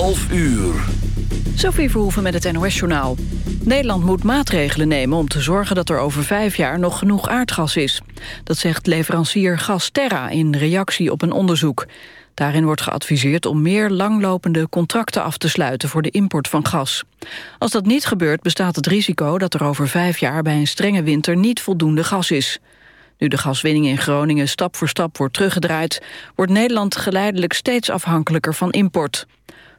11 uur. Sophie Verhoeven met het NOS-journaal. Nederland moet maatregelen nemen om te zorgen dat er over vijf jaar nog genoeg aardgas is. Dat zegt leverancier Gasterra in reactie op een onderzoek. Daarin wordt geadviseerd om meer langlopende contracten af te sluiten voor de import van gas. Als dat niet gebeurt bestaat het risico dat er over vijf jaar bij een strenge winter niet voldoende gas is. Nu de gaswinning in Groningen stap voor stap wordt teruggedraaid... wordt Nederland geleidelijk steeds afhankelijker van import.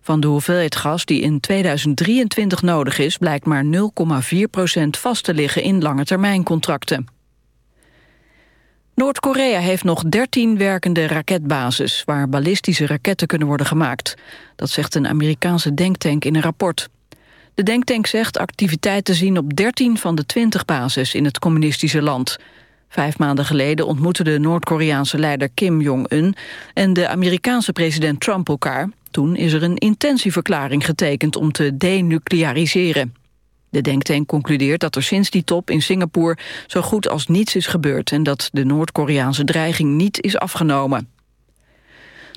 Van de hoeveelheid gas die in 2023 nodig is... blijkt maar 0,4% vast te liggen in lange termijncontracten. Noord-Korea heeft nog 13 werkende raketbases... waar ballistische raketten kunnen worden gemaakt. Dat zegt een Amerikaanse denktank in een rapport. De denktank zegt activiteit te zien op 13 van de 20 bases in het communistische land... Vijf maanden geleden ontmoetten de Noord-Koreaanse leider Kim Jong-un... en de Amerikaanse president Trump elkaar. Toen is er een intentieverklaring getekend om te denucleariseren. De denktank concludeert dat er sinds die top in Singapore... zo goed als niets is gebeurd... en dat de Noord-Koreaanse dreiging niet is afgenomen.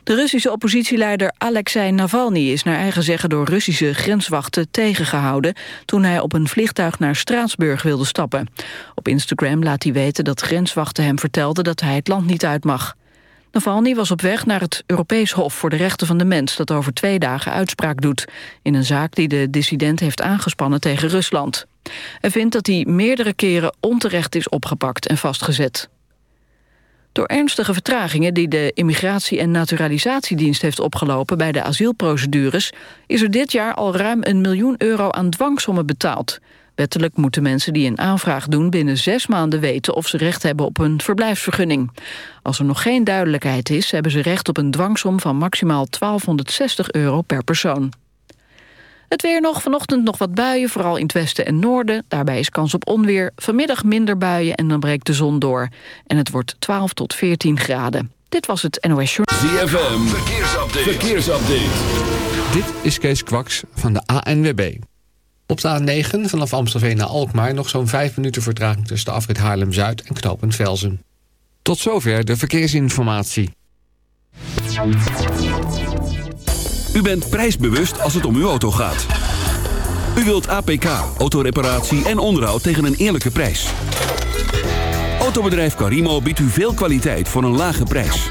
De Russische oppositieleider Alexei Navalny is naar eigen zeggen door Russische grenswachten tegengehouden toen hij op een vliegtuig naar Straatsburg wilde stappen. Op Instagram laat hij weten dat grenswachten hem vertelden dat hij het land niet uit mag. Navalny was op weg naar het Europees Hof voor de Rechten van de Mens... dat over twee dagen uitspraak doet... in een zaak die de dissident heeft aangespannen tegen Rusland. Hij vindt dat hij meerdere keren onterecht is opgepakt en vastgezet. Door ernstige vertragingen die de Immigratie- en Naturalisatiedienst heeft opgelopen bij de asielprocedures, is er dit jaar al ruim een miljoen euro aan dwangsommen betaald. Wettelijk moeten mensen die een aanvraag doen binnen zes maanden weten of ze recht hebben op een verblijfsvergunning. Als er nog geen duidelijkheid is, hebben ze recht op een dwangsom van maximaal 1260 euro per persoon. Het weer nog, vanochtend nog wat buien, vooral in het westen en noorden. Daarbij is kans op onweer. Vanmiddag minder buien en dan breekt de zon door. En het wordt 12 tot 14 graden. Dit was het NOS Short. ZFM, verkeersupdate. verkeersupdate. Dit is Kees Kwaks van de ANWB. Op de A9 vanaf Amstelveen naar Alkmaar... nog zo'n 5 minuten vertraging tussen de afrit Haarlem-Zuid en knooppunt Velzen. Tot zover de verkeersinformatie. U bent prijsbewust als het om uw auto gaat. U wilt APK, autoreparatie en onderhoud tegen een eerlijke prijs. Autobedrijf Carimo biedt u veel kwaliteit voor een lage prijs.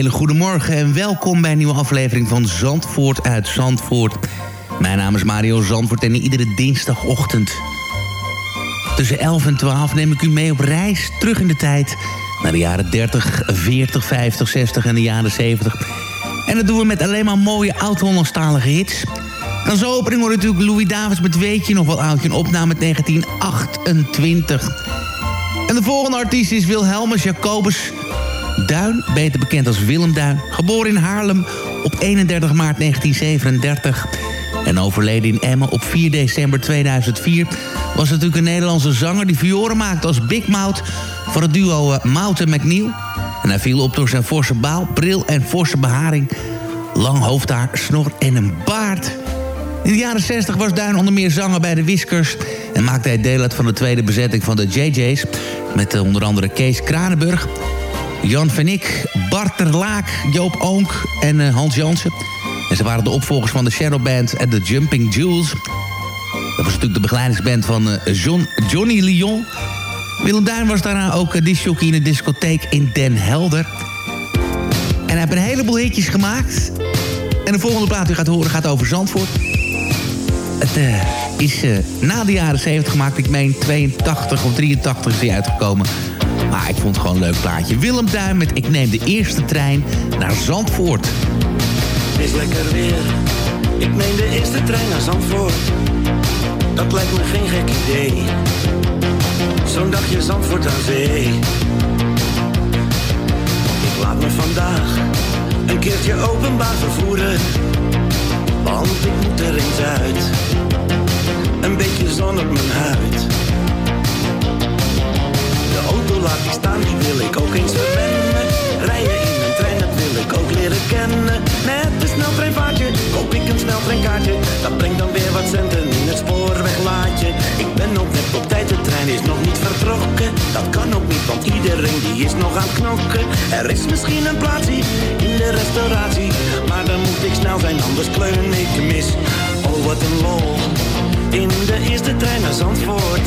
Hele goede morgen en welkom bij een nieuwe aflevering van Zandvoort uit Zandvoort. Mijn naam is Mario Zandvoort en iedere dinsdagochtend tussen 11 en 12 neem ik u mee op reis terug in de tijd... naar de jaren 30, 40, 50, 60 en de jaren 70. En dat doen we met alleen maar mooie oud-Hollandstalige hits. En als opening hoort natuurlijk Louis Davids met Weet je nog wel oudje... een opname uit 1928. En de volgende artiest is Wilhelmus Jacobus Duin, beter bekend als Willem Duin. Geboren in Haarlem op 31 maart 1937 en overleden in Emmen op 4 december 2004... was natuurlijk een Nederlandse zanger die vioren maakte als Big Mouth... voor het duo uh, Mout en McNeil. En hij viel op door zijn forse baal, bril en forse beharing... lang hoofdhaar, snor en een baard... In de jaren 60 was Duin onder meer zanger bij de Whiskers... en maakte hij deel uit van de tweede bezetting van de JJ's... met uh, onder andere Kees Kranenburg, Jan van Ik, Bart ter Laak, Joop Oonk en uh, Hans Jansen. En ze waren de opvolgers van de Shadow Band en de Jumping Jewels. Dat was natuurlijk de begeleidingsband van uh, John, Johnny Lyon. Willem Duin was daarna ook uh, disjockey in de discotheek in Den Helder. En hij heeft een heleboel hitjes gemaakt. En de volgende plaat die u gaat horen gaat over Zandvoort. Het is na de jaren 70 gemaakt. Ik meen 82 of 83 is hij uitgekomen. Maar ik vond het gewoon leuk plaatje. Willem Duin met Ik neem de eerste trein naar Zandvoort. Het is lekker weer. Ik neem de eerste trein naar Zandvoort. Dat lijkt me geen gek idee. Zo'n dagje Zandvoort aan zee. Ik laat me vandaag een keertje openbaar vervoeren. Want ik moet er eens uit. Een beetje zon op mijn huid. Laat ik staan, die wil ik ook eens verwennen. Rijden in een trein, dat wil ik ook leren kennen. Met een sneltreinvaartje koop ik een sneltreinkaartje. Dat brengt dan weer wat centen in het spoorweglaadje. Ik ben op net op tijd, de trein is nog niet vertrokken. Dat kan ook niet, want iedereen die is nog aan het knokken. Er is misschien een plaatsje in de restauratie, maar dan moet ik snel zijn, anders kleun ik mis. Oh, wat een lol, in de eerste trein naar Zandvoort.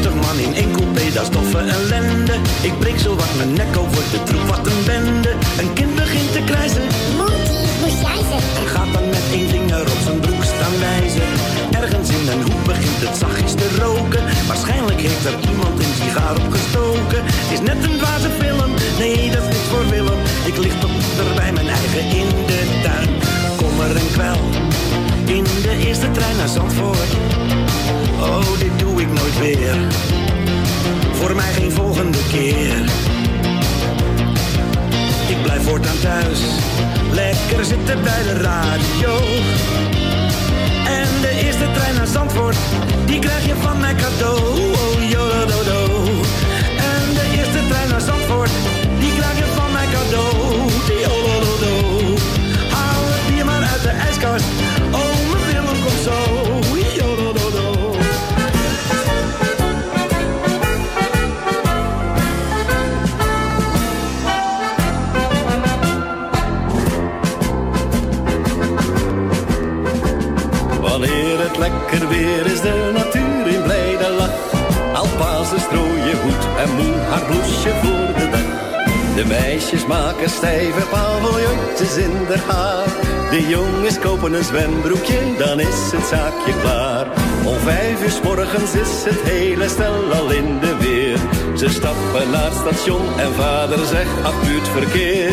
Twintig man in één coupé, dat is toffe ellende. Ik breek zo wat mijn nek over de troep, wat een bende. Een kind begint te krijzen. Monty, moest jij. En gaat dan met één vinger op zijn broek staan wijzen. Ergens in een hoek begint het zachtjes te roken. Waarschijnlijk heeft er iemand een sigaar opgestoken. Is net een dwaze film, nee dat is niet voor Willem. Ik lig tot er bij mijn eigen in de tuin. Kommer en kwel, in de eerste trein naar Zandvoort. Oh, dit ik nooit weer. Voor mij geen volgende keer. Ik blijf voortaan thuis. Lekker zitten bij de radio. En de eerste trein naar Zandvoort, die krijg je van mij cadeau. Weer is, de natuur in blijde lach. Alpazen strooien hoed en moe haar bloesje voor de dag. De meisjes maken stijve paviljoentjes in der haar. De jongens kopen een zwembroekje, dan is het zaakje klaar. Om vijf uur morgens is het hele stel al in de weer. Ze stappen naar het station en vader zegt, acuut verkeer.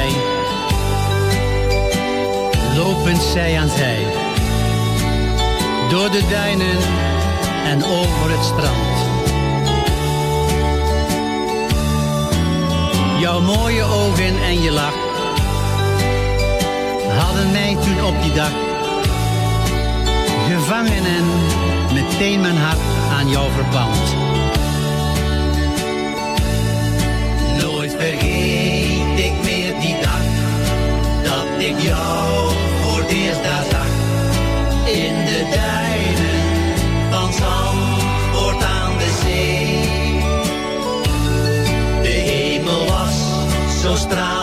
wij, lopend zij aan zij, door de duinen en over het strand. Jouw mooie ogen en je lach hadden mij toen op die dag gevangen en meteen mijn hart aan jou verband. Nooit vergeet jou voor het eerst daar zag. In de duinen van Zandvoort aan de zee. De hemel was zo stralend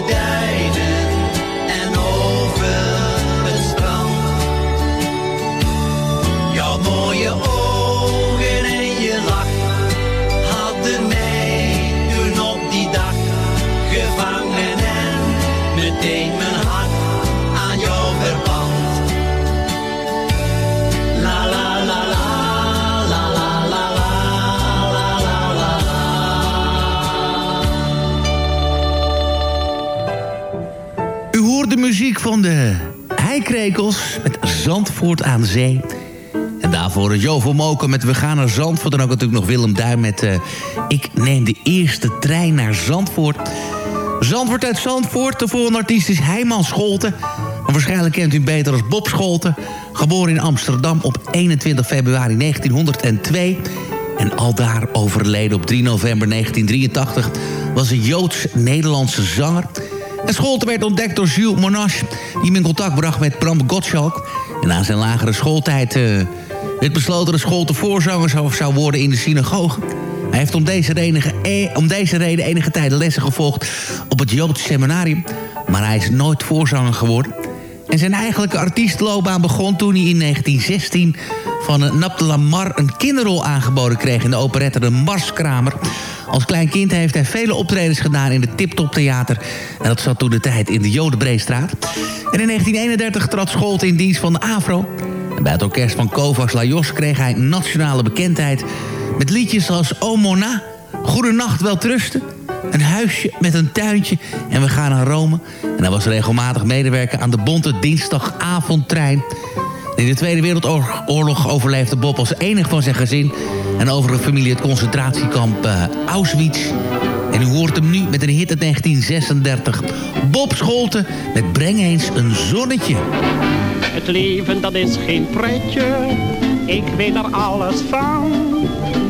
today. Muziek van de Heikrekels met Zandvoort aan Zee. En daarvoor Jo van Moken met We gaan naar Zandvoort. En ook natuurlijk nog Willem Duin met eh, Ik neem de eerste trein naar Zandvoort. Zandvoort uit Zandvoort. De volgende artiest is Heiman Scholten. Waarschijnlijk kent u hem beter als Bob Scholten. Geboren in Amsterdam op 21 februari 1902... En aldaar overleden op 3 november 1983 was een Joods-Nederlandse zanger. En Scholten werd ontdekt door Jules Monash, die in contact bracht met Bram Gottschalk. En na zijn lagere schooltijd eh, werd besloten dat Scholten voorzanger zou, worden in de synagoge. Hij heeft om deze, eh, om deze reden enige tijd lessen gevolgd op het Joods seminarium. Maar hij is nooit voorzanger geworden. En zijn eigenlijke artiestloopbaan begon toen hij in 1916 van Nap de Lamar een kinderrol aangeboden kreeg in de operette De Marskramer. Als klein kind heeft hij vele optredens gedaan in het Tip Top Theater. En dat zat toen de tijd in de Jodenbreestraat. En in 1931 trad Scholte in dienst van de AVRO. En bij het orkest van Kovacs Lajos kreeg hij nationale bekendheid... met liedjes als O Mona, Goedenacht, Weltrusten... Een huisje met een tuintje en we gaan naar Rome. En hij was regelmatig medewerker aan de bonte dinsdagavondtrein. In de Tweede Wereldoorlog overleefde Bob als enig van zijn gezin... en overige familie het concentratiekamp eh, Auschwitz. En u hoort hem nu met een hit uit 1936. Bob Scholten met Breng eens een zonnetje. Het leven dat is geen pretje, ik weet er alles van.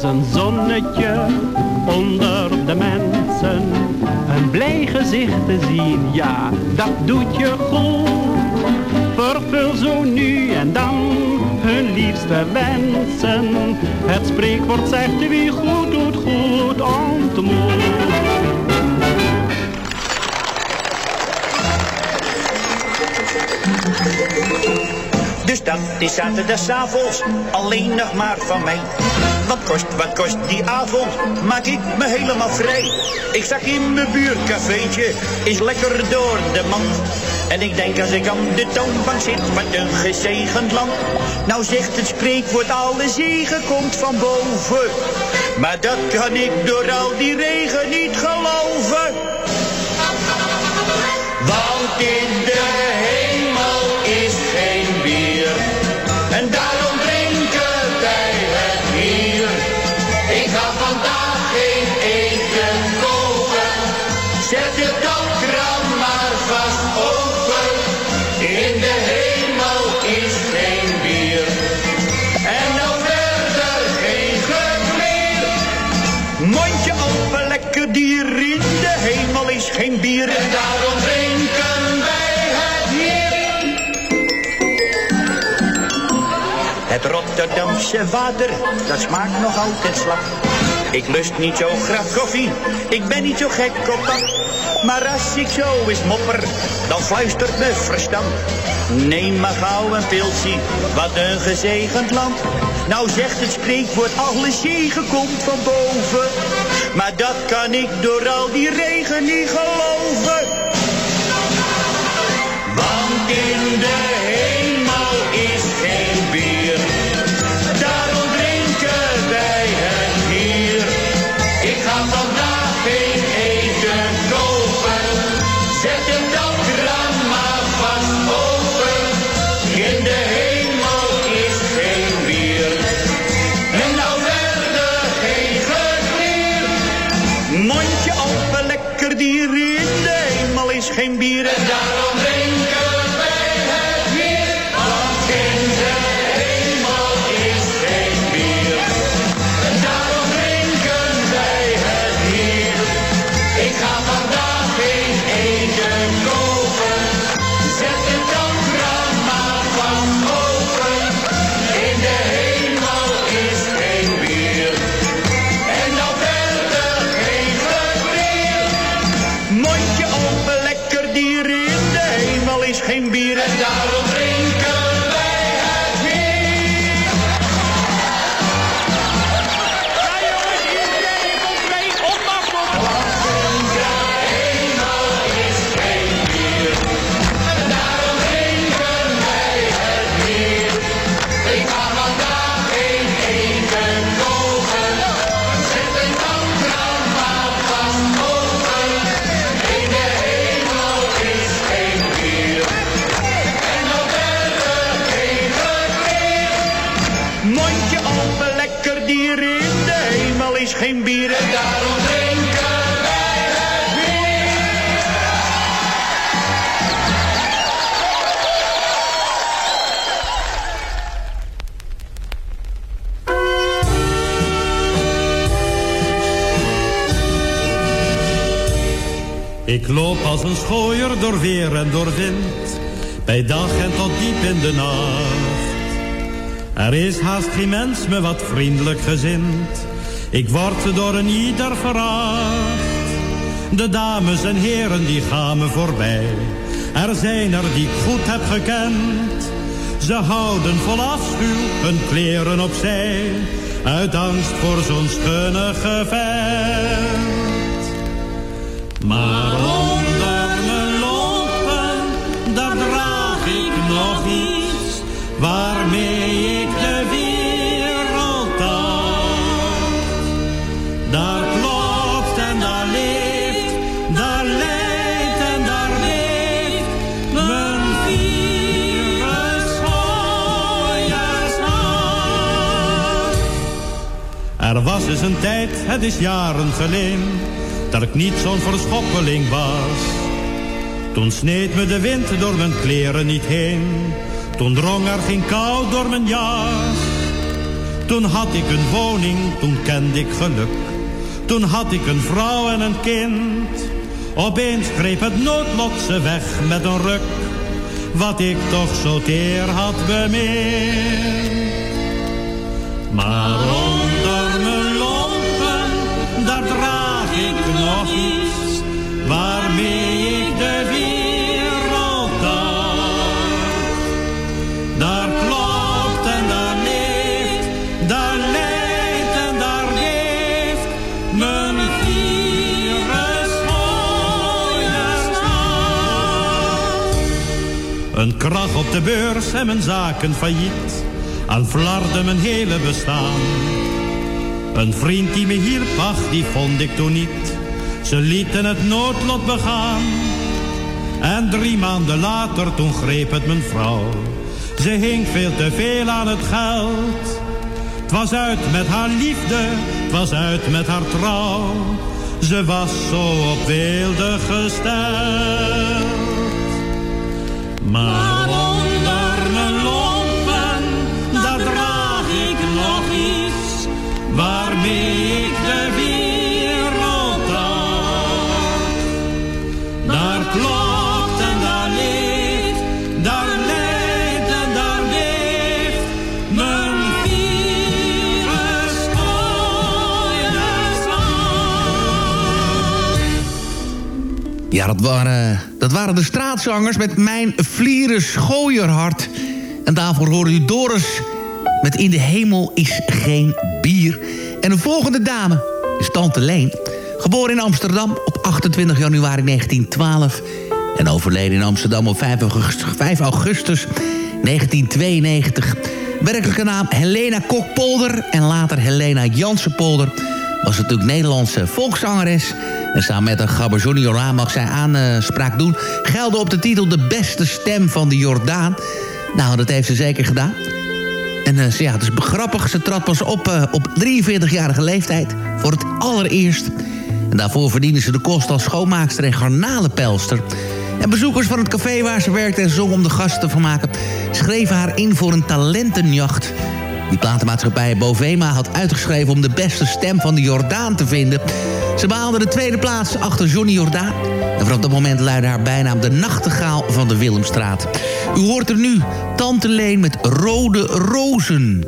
Ze een zonnetje onder de mensen. Een blij gezicht te zien, ja, dat doet je goed. Vervul zo nu en dan hun liefste wensen. Het spreekwoord zegt wie goed doet, goed ontmoet. Dus dat is zaterdagavond alleen nog maar van mij. Wat kost, wat kost die avond? Maak ik me helemaal vrij. Ik zag in mijn buurcafeetje, is lekker door de mand. En ik denk als ik aan de toonbank zit, wat een gezegend land. Nou zegt het spreekwoord, alle zegen komt van boven. Maar dat kan ik door al die regen niet geloven. Want in Het Rotterdamse water, dat smaakt nog altijd slap. Ik lust niet zo graag koffie, ik ben niet zo gek op dat. Maar als ik zo eens mopper, dan fluistert me verstand. Neem maar gauw een pilsie, wat een gezegend land. Nou zegt het spreekwoord, alle zegen komt van boven. Maar dat kan ik door al die regen niet geloven. Want in de Ik loop als een schooier door weer en door wind, bij dag en tot diep in de nacht. Er is haast geen mens me wat vriendelijk gezind, ik word door een ieder veracht. De dames en heren die gaan me voorbij, er zijn er die ik goed heb gekend. Ze houden vol afschuw hun kleren opzij, uit angst voor zo'n schunnige vent. Maar onder mijn lompen, daar draag ik nog iets waarmee ik de wereld dacht. Daar klopt en daar leeft, daar leidt en daar leeft mijn Er was eens een tijd, het is jaren geleden, dat ik niet zo'n verschoppeling was. Toen sneed me de wind door mijn kleren niet heen, toen drong er geen kou door mijn jas. Toen had ik een woning, toen kende ik geluk. Toen had ik een vrouw en een kind. Opeens greep het noodlot ze weg met een ruk. Wat ik toch zo teer had bemind. Maar nog iets. Waarmee ik de wereld dacht. Daar klopt en daar leeft, daar leidt en daar leeft mijn virus Een kracht op de beurs en mijn zaken failliet. Aan flarde mijn hele bestaan. Een vriend die me hielp, ach, die vond ik toen niet. Ze lieten het noodlot begaan. En drie maanden later, toen greep het mijn vrouw. Ze hing veel te veel aan het geld. Het was uit met haar liefde, was uit met haar trouw. Ze was zo op weelde gesteld. Maar onder mijn lompen, daar draag ik nog iets. Waarmee ik Ja, dat waren, de straatzangers met Mijn Vlieren Schooierhart. En daarvoor hoorde u Doris met In de Hemel is geen bier. En de volgende dame is Tante Leen. Geboren in Amsterdam op 28 januari 1912. En overleden in Amsterdam op 5 augustus, 5 augustus 1992. Werkelijke naam Helena Kokpolder en later Helena Jansenpolder was natuurlijk Nederlandse volkszangeres. En samen met een gabber Jordaan mag zij aanspraak doen. Gelde op de titel De Beste Stem van de Jordaan. Nou, dat heeft ze zeker gedaan. En eh, ja, het is grappig. Ze trad pas op eh, op 43-jarige leeftijd. Voor het allereerst. En daarvoor verdiende ze de kost als schoonmaakster en garnalenpelster. En bezoekers van het café waar ze werkte en zong om de gasten te vermaken... schreven haar in voor een talentenjacht. Die platenmaatschappij Bovema had uitgeschreven om de beste stem van de Jordaan te vinden. Ze behaalde de tweede plaats achter Johnny Jordaan. En vanaf dat moment luidde haar bijnaam de nachtegaal van de Willemstraat. U hoort er nu Tante Leen met Rode Rozen.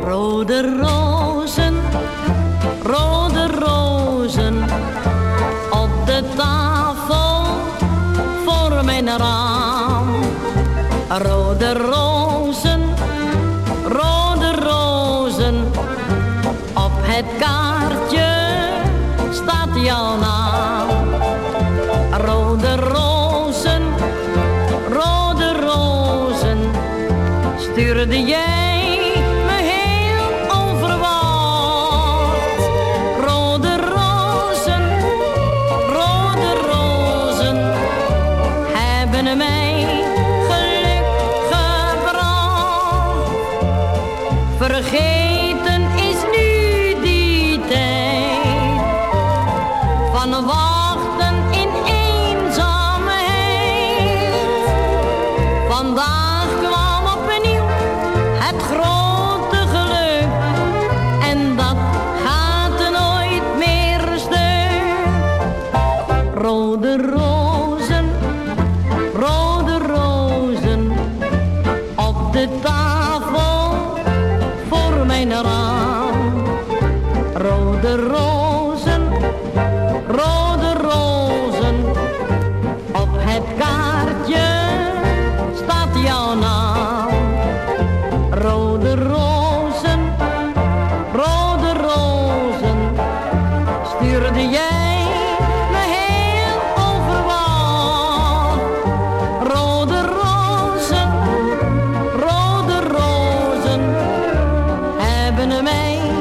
Rode rozen, rozen, hebben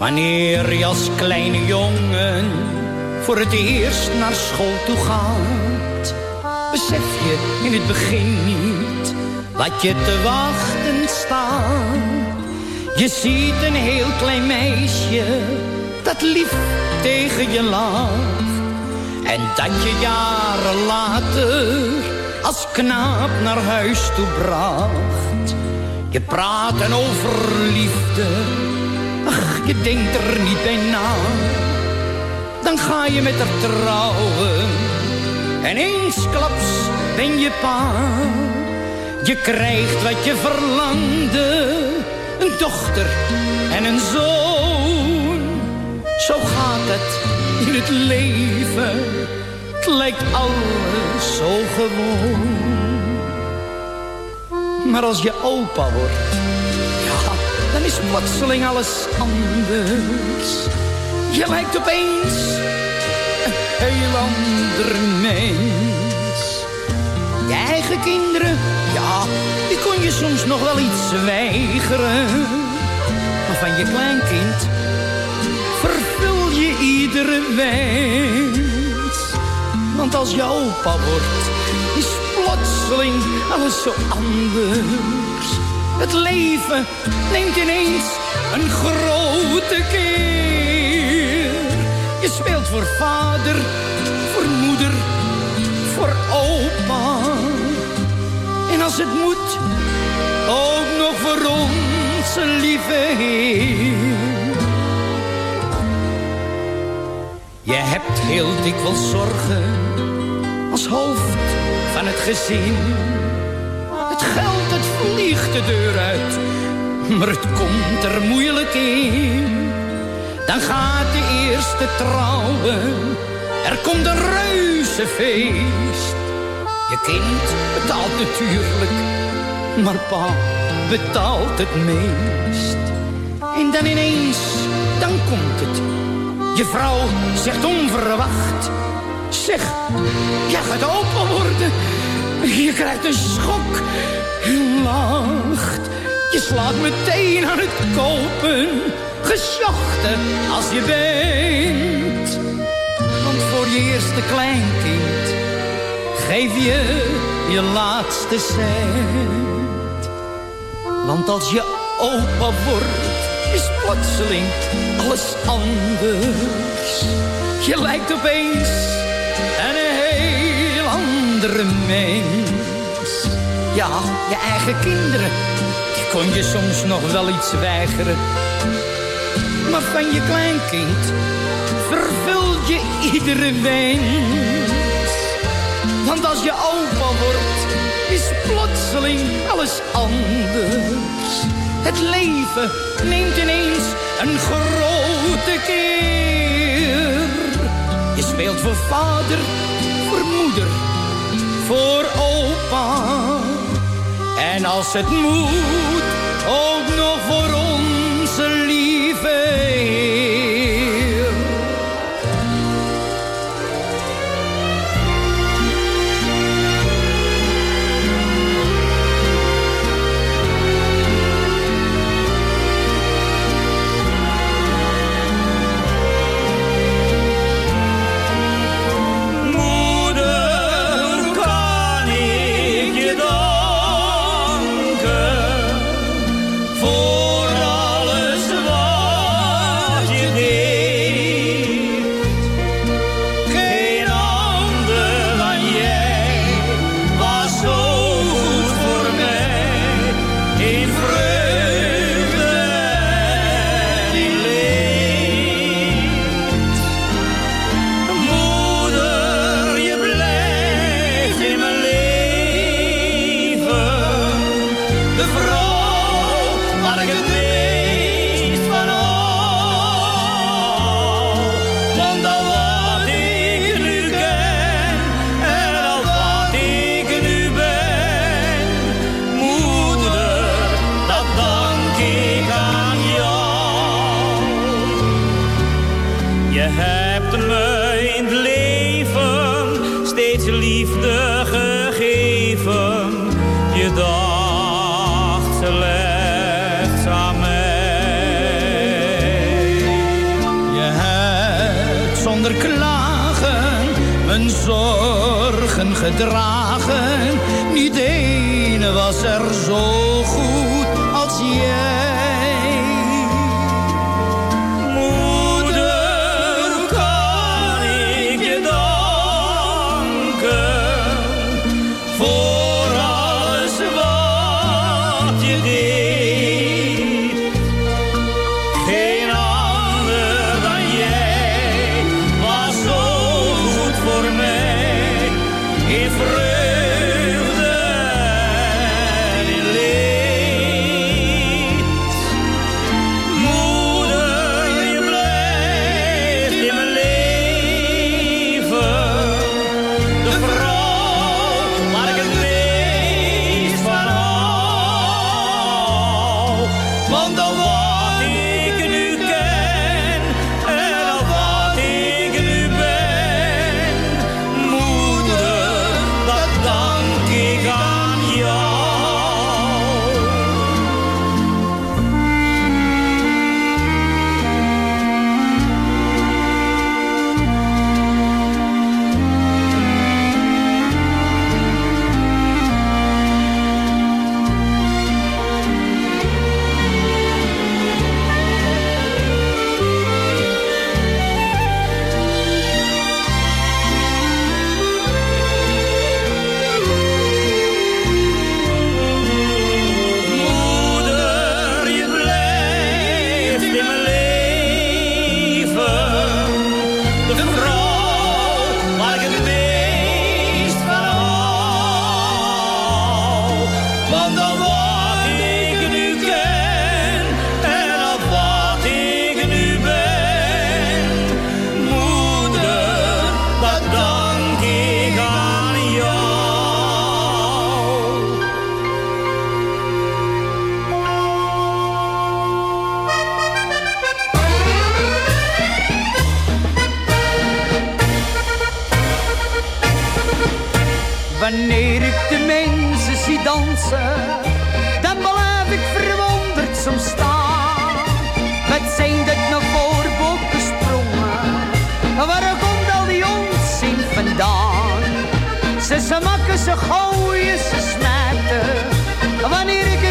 Wanneer je als kleine jongen voor het eerst naar school toe gaat, besef je in het begin niet wat je te wachten staat. Je ziet een heel klein meisje dat lief tegen je lacht. En dat je jaren later als knaap naar huis toe bracht. Je praat over liefde je denkt er niet bij na. Dan ga je met haar trouwen. En eensklaps ben je pa. Je krijgt wat je verlangde. Een dochter en een zoon. Zo gaat het in het leven. Het lijkt alles zo gewoon. Maar als je opa wordt dan is plotseling alles anders. Je lijkt opeens een heel ander mens. Je eigen kinderen, ja, die kon je soms nog wel iets weigeren. Maar van je kleinkind vervul je iedere wens. Want als je opa wordt, is plotseling alles zo anders. Het leven neemt ineens een grote keer. Je speelt voor vader, voor moeder, voor opa. En als het moet, ook nog voor onze lieve Heer. Je hebt heel dikwijls zorgen als hoofd van het gezin. Het geld, het vliegt de deur uit, maar het komt er moeilijk in. Dan gaat de eerste trouwen, er komt een reuzenfeest. Je kind betaalt natuurlijk, maar pa betaalt het meest. En dan ineens, dan komt het. Je vrouw zegt onverwacht, zeg, jij gaat open worden. Je krijgt een schok. Je lacht. Je slaat meteen aan het kopen. Gesjochten als je bent. Want voor je eerste kleinkind geef je je laatste cent. Want als je opa wordt, is plotseling alles anders. Je lijkt opeens een heel andere mens. Ja, je eigen kinderen, die kon je soms nog wel iets weigeren. Maar van je kleinkind vervult je iedere wens. Want als je opa wordt, is plotseling alles anders. Het leven neemt ineens een grote keer. Je speelt voor vader, voor moeder, voor opa. En als het moet, ook nog voor onze lieve Wanneer ik de mensen zie dansen, dan blijf ik verwonderd soms staan. Wat zijn dat nou voor bokken sprongen? Waar komt al die onzin vandaan? Ze smakken, ze gooien, ze smijten. Wanneer ik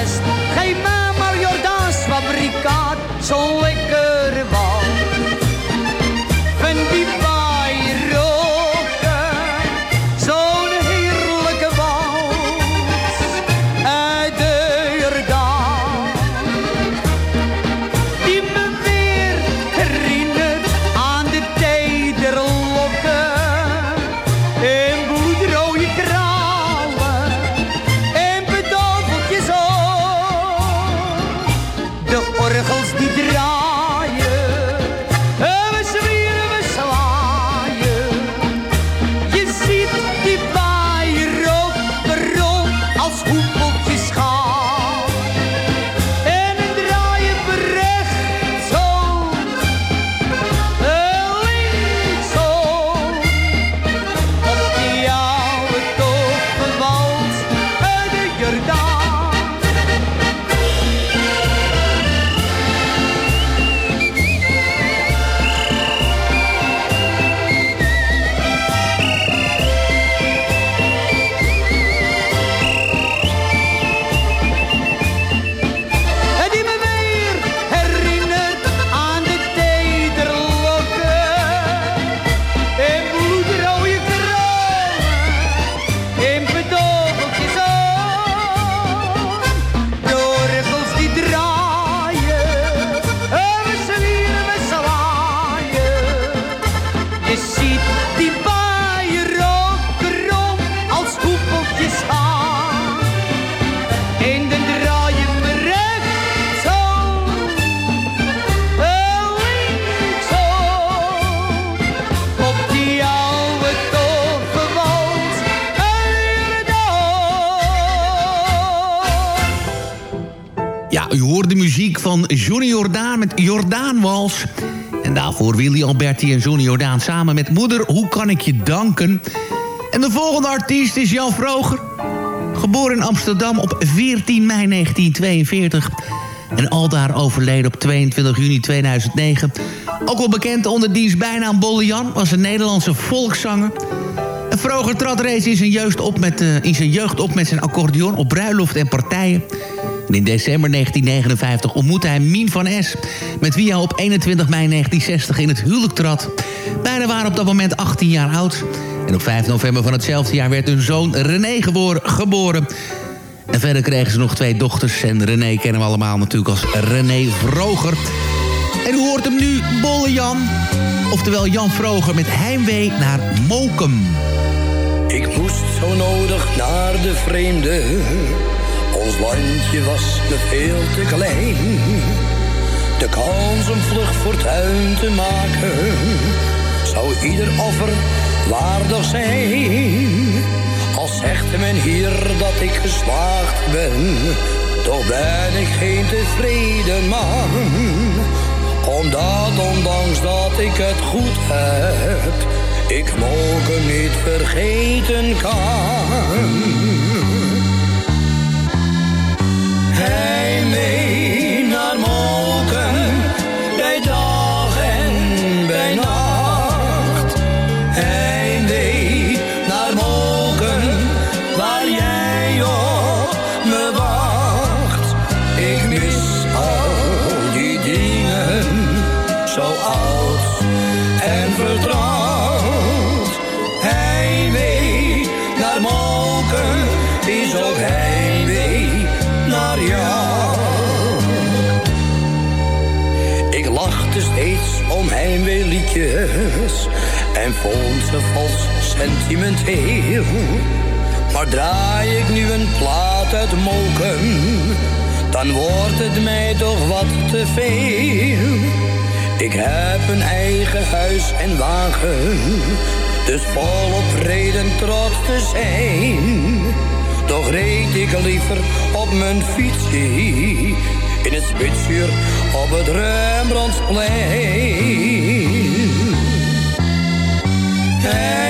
trust. U hoort de muziek van Johnny Jordaan met Jordaanwals. En daarvoor Willy Alberti en Johnny Jordaan samen met Moeder, hoe kan ik je danken? En de volgende artiest is Jan Vroger. Geboren in Amsterdam op 14 mei 1942. En aldaar overleden op 22 juni 2009. Ook wel bekend onder diens bijnaam Bolle Jan... was een Nederlandse volkszanger. Vroger trad reeds in zijn, op met, eh, in zijn jeugd op met zijn accordeon... op bruiloft en partijen. En in december 1959 ontmoette hij Mien van S... met wie hij op 21 mei 1960 in het huwelijk trad. Beiden waren op dat moment 18 jaar oud. En op 5 november van hetzelfde jaar werd hun zoon René geboren. En verder kregen ze nog twee dochters. En René kennen we allemaal natuurlijk als René Vroger. En u hoort hem nu, Bolle Jan. Oftewel Jan Vroger met heimwee naar Mokum. Ik moest zo nodig naar de vreemde. Ons landje was me veel te klein. De kans om vlug fortuin te maken. Zou ieder offer waardig zijn. Al zegt men hier dat ik geslaagd ben, toch ben ik geen tevreden man. Omdat ondanks dat ik het goed heb, ik mogen niet vergeten kan. Hij mee en vond ze vals sentimenteel. Maar draai ik nu een plaat uit Moken, dan wordt het mij toch wat te veel. Ik heb een eigen huis en wagen, dus volop reden trots te zijn. Toch reed ik liever op mijn fietsje in het spitsuur op het Rembrandtsplein. Hij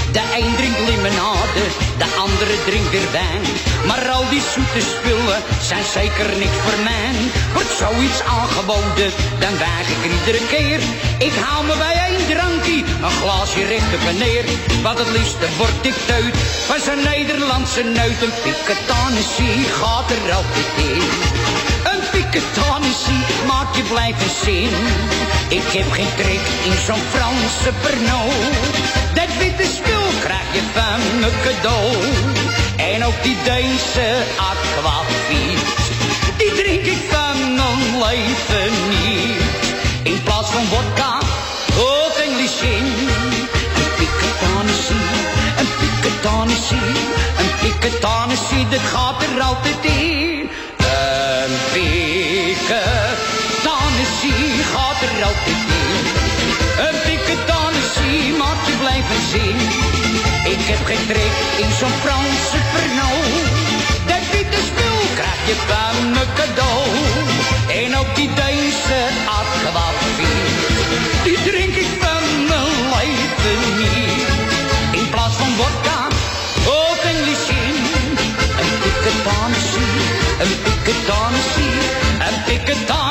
De een drinkt limonade, de andere drinkt weer wijn. Maar al die zoete spullen zijn zeker niks voor mij. Wordt zoiets aangeboden, dan weig ik er iedere keer. Ik hou me bij één drankje, een glaasje recht op neer. Wat het liefste word ik teut, van zo'n Nederlandse neut. Een piketanissie gaat er altijd in. Een piketanissie maakt je blijven zin. Ik heb geen trek in zo'n Franse Pernod. Je van me cadeau. En ook die Deense aquavit. Die drink ik van mijn leven niet. In plaats van vodka of English in. Een piketanissie, een piketanissie, een piketanissie, dat gaat er altijd in. Een piketanissie gaat er altijd in. Een piketanissie maakt je blijven zin. Ik heb geen trek in zo'n Franse Pernod. Dat witte spul krijg je van me cadeau. En ook die Deense aquavit. Die drink ik van mijn leven niet. In plaats van vodka of English in. Een piketanissie, een piketanissie, een dat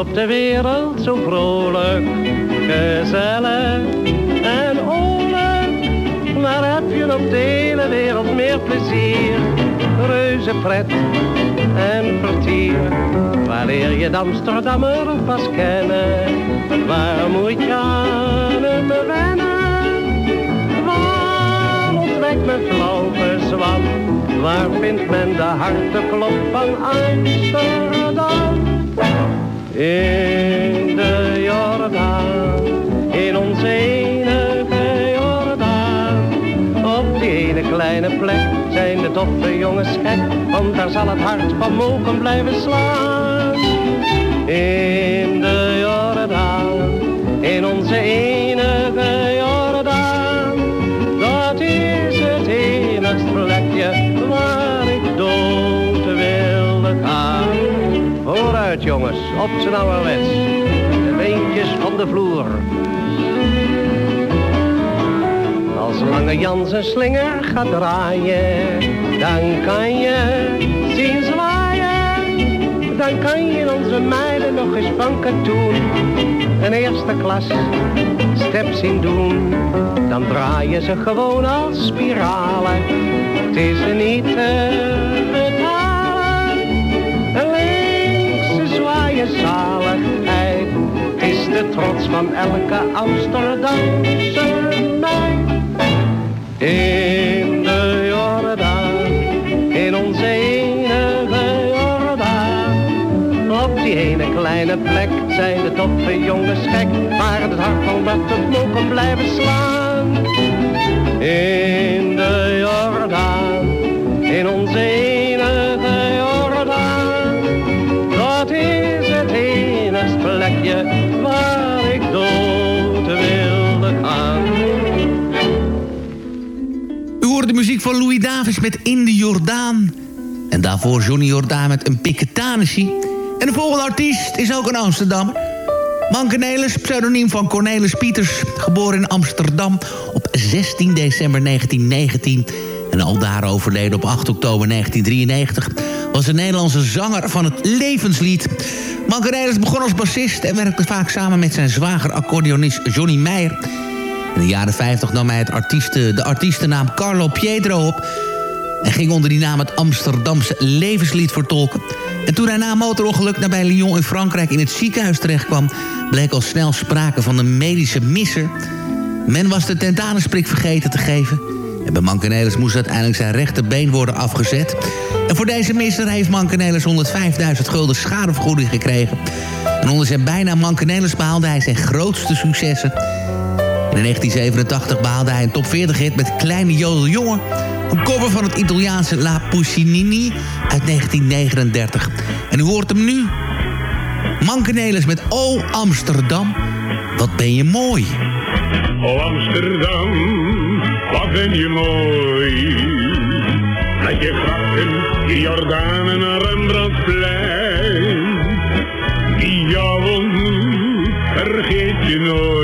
op de wereld zo vrolijk, gezellig en oorlijk? Waar heb je op de hele wereld meer plezier, reuze pret en vertier? Waar leer je de Amsterdammer pas kennen? Waar moet je aan hem wennen? Waar ontdekt men flauw bezwam? Waar vindt men de harteklop van Amsterdam? In de Jordaan, in onze enige Jordaan. Op die ene kleine plek zijn de toffe jongens gek, want daar zal het hart van mogen blijven slaan. In de Jordaan, in onze enige Jongens, op z'n ouderwets. De beentjes van de vloer. Als Lange Jan zijn slinger gaat draaien, dan kan je zien zwaaien. Dan kan je in onze meiden nog eens van katoen een eerste klas step zien doen. Dan draaien ze gewoon als spiralen. Het is niet zaligheid. Is de trots van elke Amsterdamse meid. In de Jordaan, in onze enige Jordaan. Op die ene kleine plek zijn de toffe jongens gek, maar het hart van dat het mogen blijven slaan. In de Jordaan, in onze U hoort de muziek van Louis Davis met In de Jordaan. En daarvoor Johnny Jordaan met een piketanissie. En de volgende artiest is ook een Amsterdammer. Manke Nelis, pseudoniem van Cornelis Pieters. Geboren in Amsterdam op 16 december 1919. En al daar overleden op 8 oktober 1993. Was een Nederlandse zanger van het levenslied. Manke Nelis begon als bassist en werkte vaak samen met zijn zwager accordeonist Johnny Meijer. In de jaren 50 nam hij het artiesten, de artiestennaam Carlo Pietro op... en ging onder die naam het Amsterdamse levenslied vertolken. En toen hij na een motorongeluk nabij Lyon in Frankrijk in het ziekenhuis terechtkwam... bleek al snel sprake van een medische misser. Men was de tentanensprik vergeten te geven... en bij Mankenelis moest uiteindelijk zijn rechterbeen worden afgezet. En voor deze misser heeft Mankenelis 105.000 gulden schadevergoeding gekregen. En onder zijn bijnaam Mankenelis behaalde hij zijn grootste successen... In 1987 behaalde hij een top 40 hit met Kleine Jodeljongen. Een cover van het Italiaanse La Puccinini uit 1939. En u hoort hem nu. Mankenelis met O Amsterdam, wat ben je mooi. O Amsterdam, wat ben je mooi. Met je grachten, die Jordaan en Rembrandtplein. Die jou ontmoet, vergeet je nooit.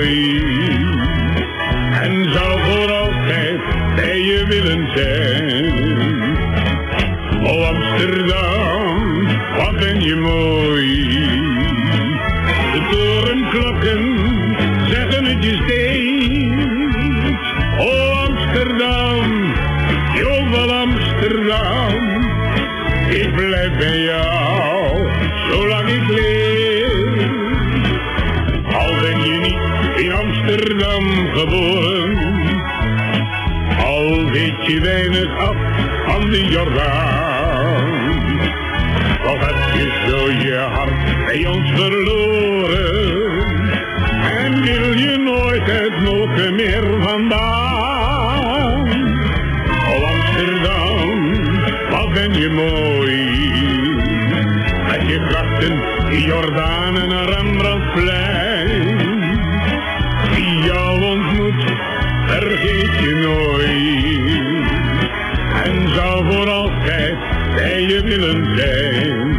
Je weinig af van de Jordaan. Toch heb je zo je hart bij ons verloren. En wil je nooit het noorden meer vandaan. Oh Amsterdam, wat ben je mooi. Met je grachten, Jordaan en Rembrandtplein. Je willen zijn.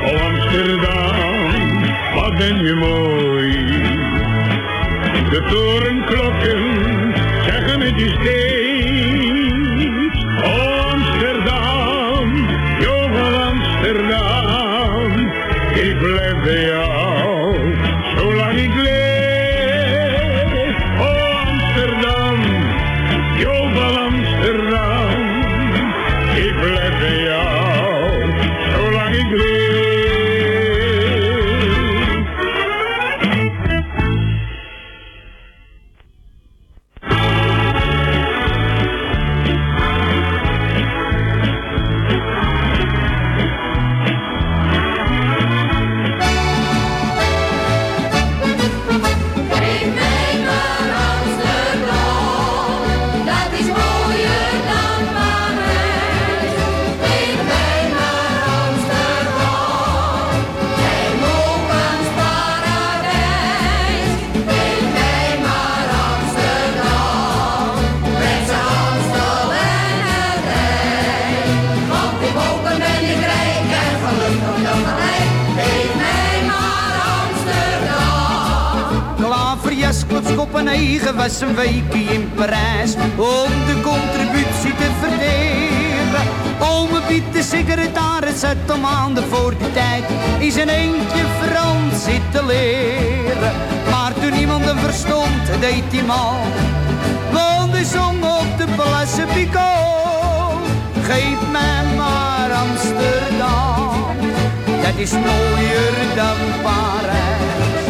Oh Amsterdam, wat ben je mooi. De torenklokken klopt Kopenhagen was een weekje in Parijs om de contributie te verdelen. Ome Piet, de secretaris, zat om maanden voor die tijd in zijn eentje Frans zitten leren. Maar toen iemand hem verstond, deed hij mal. Want hij zong op de Place Picot. Geef mij maar Amsterdam, dat is mooier dan Parijs.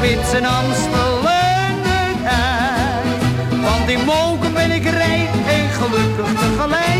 Met zijn Amstel en het ijs. Want in molken ben ik rijk en gelukkig tegelijk.